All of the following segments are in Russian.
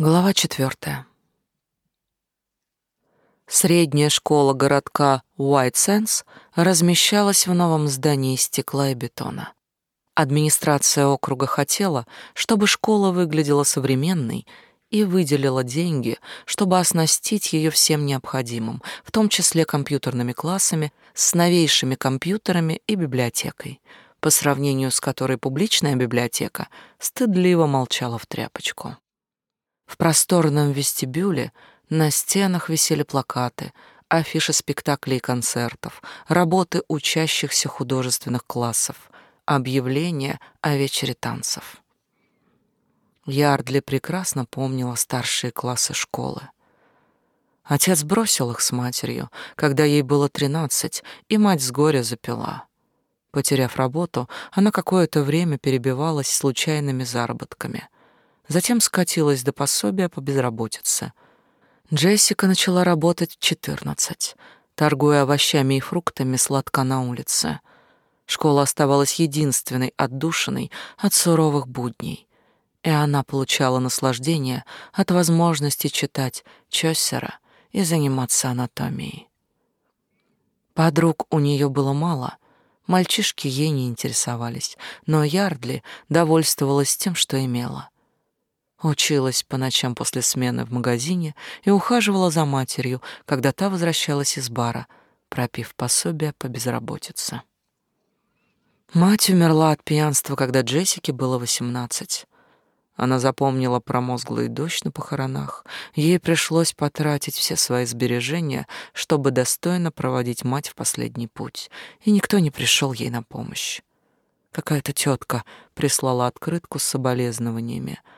Глава четвертая. Средняя школа городка Уайт-Сенс размещалась в новом здании из стекла и бетона. Администрация округа хотела, чтобы школа выглядела современной и выделила деньги, чтобы оснастить ее всем необходимым, в том числе компьютерными классами, с новейшими компьютерами и библиотекой, по сравнению с которой публичная библиотека стыдливо молчала в тряпочку. В просторном вестибюле на стенах висели плакаты, афиши спектаклей и концертов, работы учащихся художественных классов, объявления о вечере танцев. Ярдли прекрасно помнила старшие классы школы. Отец бросил их с матерью, когда ей было тринадцать, и мать с горя запила. Потеряв работу, она какое-то время перебивалась случайными заработками — затем скатилась до пособия по безработице. Джессика начала работать в 14, торгуя овощами и фруктами сладко на улице. Школа оставалась единственной отдушиной от суровых будней, и она получала наслаждение от возможности читать Чосера и заниматься анатомией. Подруг у нее было мало, мальчишки ей не интересовались, но Ярдли довольствовалась тем, что имела — Училась по ночам после смены в магазине и ухаживала за матерью, когда та возвращалась из бара, пропив пособие по безработице. Мать умерла от пьянства, когда Джессике было восемнадцать. Она запомнила промозглый дождь на похоронах. Ей пришлось потратить все свои сбережения, чтобы достойно проводить мать в последний путь, и никто не пришел ей на помощь. Какая-то тетка прислала открытку с соболезнованиями —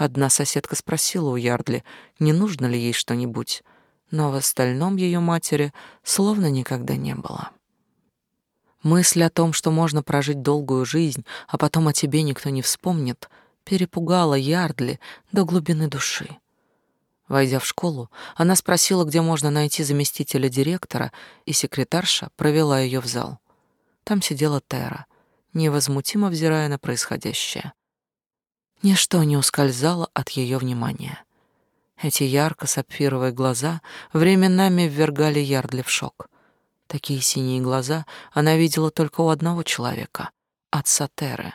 Одна соседка спросила у Ярдли, не нужно ли ей что-нибудь, но в остальном ее матери словно никогда не было. Мысль о том, что можно прожить долгую жизнь, а потом о тебе никто не вспомнит, перепугала Ярдли до глубины души. Войдя в школу, она спросила, где можно найти заместителя директора, и секретарша провела ее в зал. Там сидела Тера, невозмутимо взирая на происходящее. Ничто не ускользало от ее внимания. Эти ярко-сапфировые глаза временами ввергали Ярдли в шок. Такие синие глаза она видела только у одного человека — отца Теры.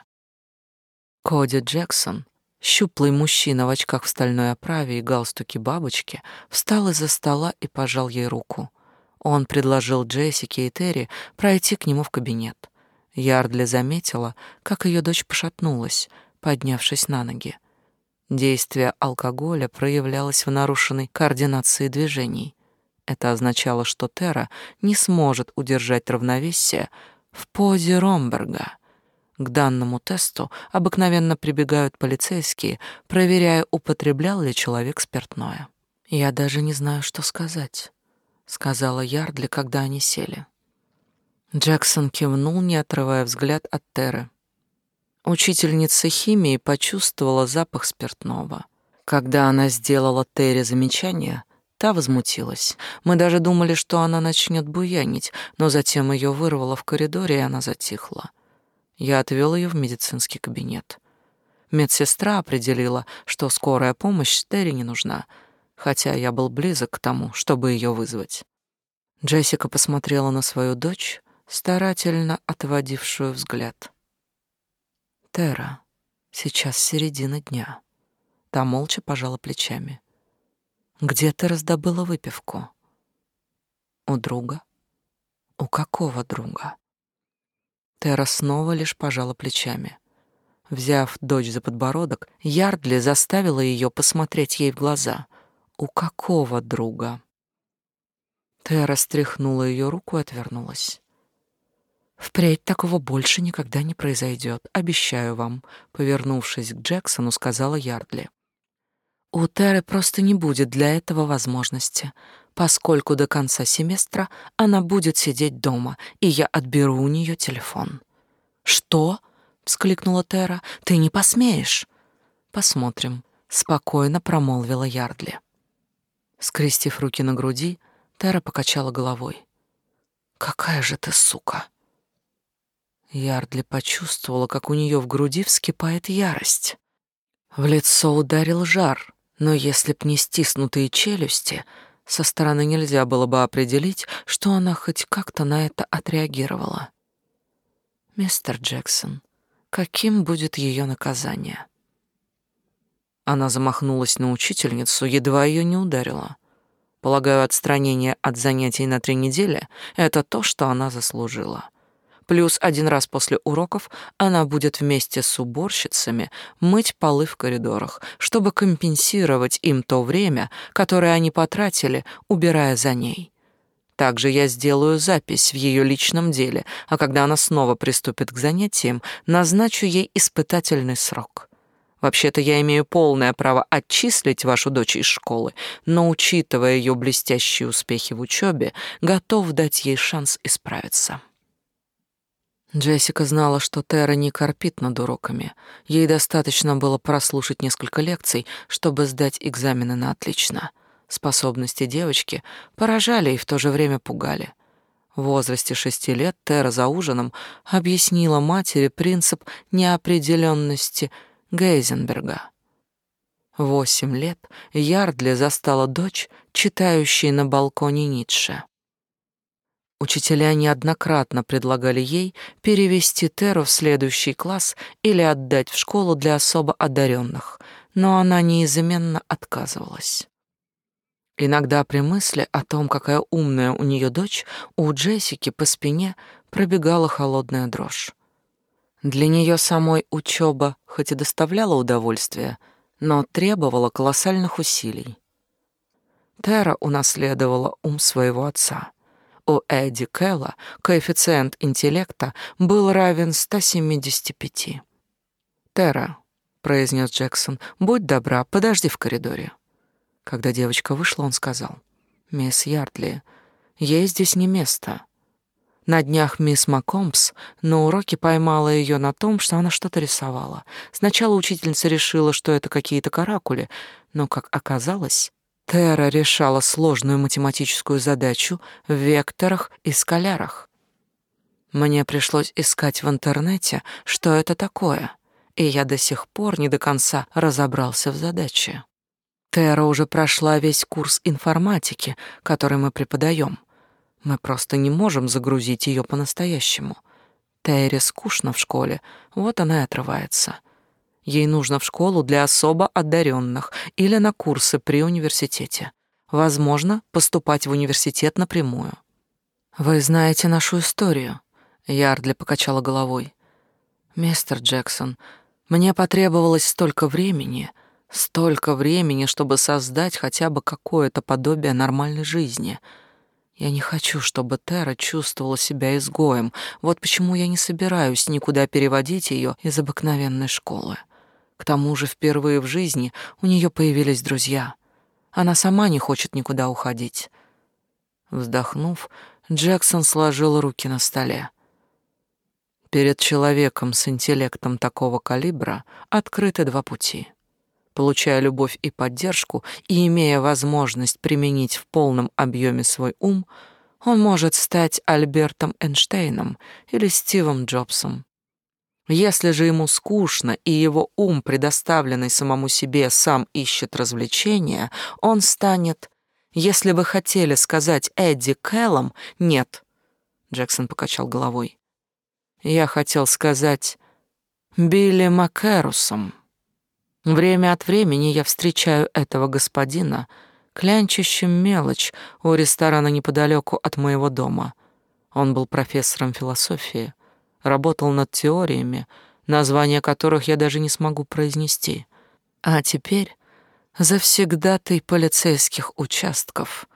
Коди Джексон, щуплый мужчина в очках в стальной оправе и галстуке бабочки, встал из-за стола и пожал ей руку. Он предложил Джессике и Терри пройти к нему в кабинет. Ярдли заметила, как ее дочь пошатнулась — поднявшись на ноги. Действие алкоголя проявлялось в нарушенной координации движений. Это означало, что Тера не сможет удержать равновесие в позе Ромберга. К данному тесту обыкновенно прибегают полицейские, проверяя, употреблял ли человек спиртное. «Я даже не знаю, что сказать», — сказала Ярдли, когда они сели. Джексон кивнул, не отрывая взгляд от Теры. Учительница химии почувствовала запах спиртного. Когда она сделала Терри замечание, та возмутилась. Мы даже думали, что она начнет буянить, но затем ее вырвало в коридоре, и она затихла. Я отвел ее в медицинский кабинет. Медсестра определила, что скорая помощь Терри не нужна, хотя я был близок к тому, чтобы ее вызвать. Джессика посмотрела на свою дочь, старательно отводившую взгляд. Тера, сейчас середина дня. Та молча пожала плечами. Где ты раздобыла выпивку? У друга. У какого друга? Тера снова лишь пожала плечами. Взяв дочь за подбородок, Ярдли заставила ее посмотреть ей в глаза. У какого друга? Тера стряхнула ее руку и отвернулась. Впредь такого больше никогда не произойдет, обещаю вам, повернувшись к Джексону, сказала Ярдли. У Теры просто не будет для этого возможности, поскольку до конца семестра она будет сидеть дома, и я отберу у нее телефон. Что? вскликнула Тера. Ты не посмеешь. Посмотрим, спокойно промолвила Ярдли. Скрестив руки на груди, Тера покачала головой. Какая же ты сука! Ярдли почувствовала, как у нее в груди вскипает ярость. В лицо ударил жар, Но если б не стиснутые челюсти, со стороны нельзя было бы определить, что она хоть как-то на это отреагировала. «Мистер Джексон, каким будет ее наказание?» Она замахнулась на учительницу, едва ее не ударила. Полагаю, отстранение от занятий на три недели — это то, что она заслужила. Плюс один раз после уроков она будет вместе с уборщицами мыть полы в коридорах, чтобы компенсировать им то время, которое они потратили, убирая за ней. Также я сделаю запись в ее личном деле, а когда она снова приступит к занятиям, назначу ей испытательный срок. Вообще-то я имею полное право отчислить вашу дочь из школы, но, учитывая ее блестящие успехи в учебе, готов дать ей шанс исправиться. Джессика знала, что Тера не корпит над уроками. Ей достаточно было прослушать несколько лекций, чтобы сдать экзамены на отлично. Способности девочки поражали и в то же время пугали. В возрасте шести лет Тера за ужином объяснила матери принцип неопределенности Гейзенберга. Восемь лет Ярдли застала дочь, читающей на балконе Ницше. Учителя неоднократно предлагали ей перевести Теру в следующий класс или отдать в школу для особо одаренных, но она неизменно отказывалась. Иногда при мысли о том, какая умная у нее дочь, у Джессики по спине пробегала холодная дрожь. Для нее самой учеба хоть и доставляла удовольствие, но требовала колоссальных усилий. Тера унаследовала ум своего отца. У Эдди Кэлла коэффициент интеллекта был равен 175. «Тера», — произнес Джексон, — «будь добра, подожди в коридоре». Когда девочка вышла, он сказал, «Мисс Ярдли, ей здесь не место». На днях мисс Маккомбс на уроке поймала ее на том, что она что-то рисовала. Сначала учительница решила, что это какие-то каракули, но, как оказалось, Тера решала сложную математическую задачу в векторах и скалярах. Мне пришлось искать в интернете, что это такое, и я до сих пор не до конца разобрался в задаче. Тера уже прошла весь курс информатики, который мы преподаем. Мы просто не можем загрузить ее по-настоящему. Тере скучно в школе, вот она и отрывается. Ей нужно в школу для особо одаренных или на курсы при университете. Возможно, поступать в университет напрямую. Вы знаете нашу историю, Ярдли покачала головой. Мистер Джексон, мне потребовалось столько времени, столько времени, чтобы создать хотя бы какое-то подобие нормальной жизни. Я не хочу, чтобы Тера чувствовала себя изгоем. Вот почему я не собираюсь никуда переводить ее из обыкновенной школы. К тому же впервые в жизни у нее появились друзья. Она сама не хочет никуда уходить. Вздохнув, Джексон сложил руки на столе. Перед человеком с интеллектом такого калибра открыты два пути. Получая любовь и поддержку и имея возможность применить в полном объеме свой ум, он может стать Альбертом Эйнштейном или Стивом Джобсом. Если же ему скучно и его ум, предоставленный самому себе, сам ищет развлечения, он станет... Если вы хотели сказать Эдди Кэллом, нет. Джексон покачал головой. Я хотел сказать Билли Макэрусом. Время от времени я встречаю этого господина, клянчащим мелочь у ресторана неподалеку от моего дома. Он был профессором философии — работал над теориями, названия которых я даже не смогу произнести. А теперь завсегдатый полицейских участков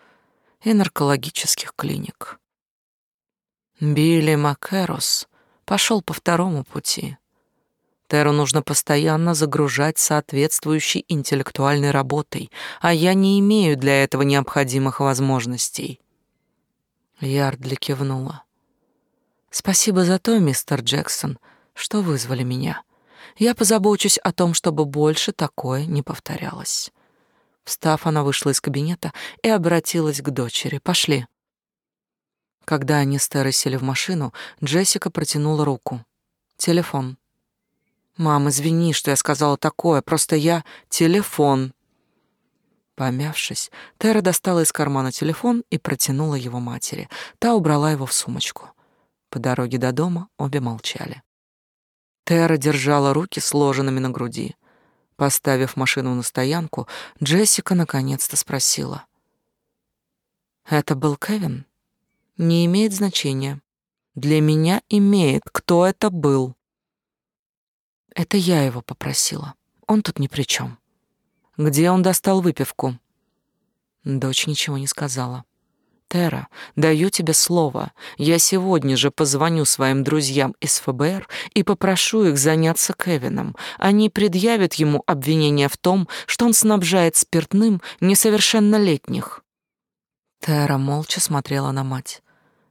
и наркологических клиник. Билли Макэрос пошел по второму пути. Теру нужно постоянно загружать соответствующей интеллектуальной работой, а я не имею для этого необходимых возможностей. Ярдли кивнула. Спасибо за то, мистер Джексон, что вызвали меня. Я позабочусь о том, чтобы больше такое не повторялось. Встав, она вышла из кабинета и обратилась к дочери. «Пошли». Когда они с Терой сели в машину, Джессика протянула руку. «Телефон». «Мам, извини, что я сказала такое, просто я...» «Телефон». Помявшись, Тера достала из кармана телефон и протянула его матери. Та убрала его в сумочку. По дороге до дома обе молчали. Тера держала руки сложенными на груди. Поставив машину на стоянку, Джессика наконец-то спросила. «Это был Кевин?» «Не имеет значения. Для меня имеет, кто это был». «Это я его попросила. Он тут ни при чем. Где он достал выпивку? Дочь ничего не сказала. Тера, даю тебе слово. Я сегодня же позвоню своим друзьям из ФБР и попрошу их заняться Кевином. Они предъявят ему обвинение в том, что он снабжает спиртным несовершеннолетних. Тера молча смотрела на мать.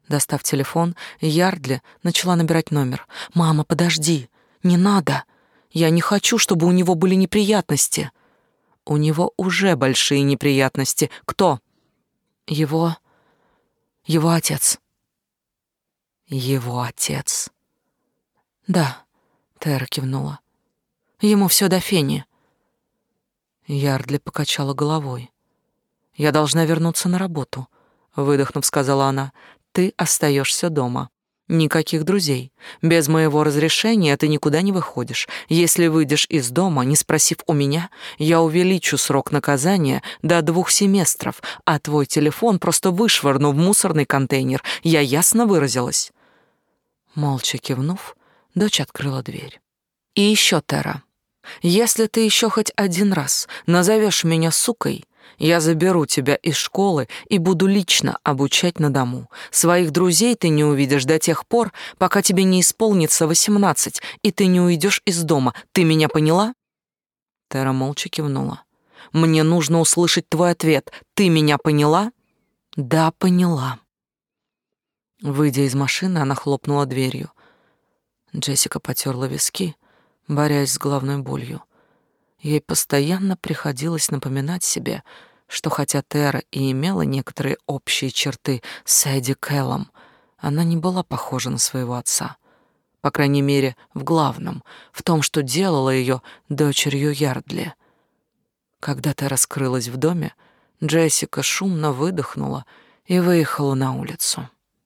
Достав телефон, Ярдли начала набирать номер. «Мама, подожди! Не надо! Я не хочу, чтобы у него были неприятности!» У него уже большие неприятности. Кто? Его... Его отец. Его отец. Да, Тера кивнула. Ему все до фени. Ярдли покачала головой. Я должна вернуться на работу, выдохнув, сказала она. Ты остаешься дома. Никаких друзей. Без моего разрешения ты никуда не выходишь. Если выйдешь из дома, не спросив у меня, я увеличу срок наказания до двух семестров, а твой телефон просто вышвырну в мусорный контейнер. Я ясно выразилась. Молча кивнув, дочь открыла дверь. И еще, Тера, если ты еще хоть один раз назовешь меня сукой, я заберу тебя из школы и буду лично обучать на дому. Своих друзей ты не увидишь до тех пор, пока тебе не исполнится восемнадцать, и ты не уйдешь из дома. Ты меня поняла?» Тера молча кивнула. «Мне нужно услышать твой ответ. Ты меня поняла?» «Да, поняла». Выйдя из машины, она хлопнула дверью. Джессика потерла виски, борясь с головной болью. Ей постоянно приходилось напоминать себе, что хотя Тера и имела некоторые общие черты с Эдди Кэллом, она не была похожа на своего отца. По крайней мере, в главном, в том, что делала ее дочерью Ярдли. Когда Тера скрылась в доме, Джессика шумно выдохнула и выехала на улицу.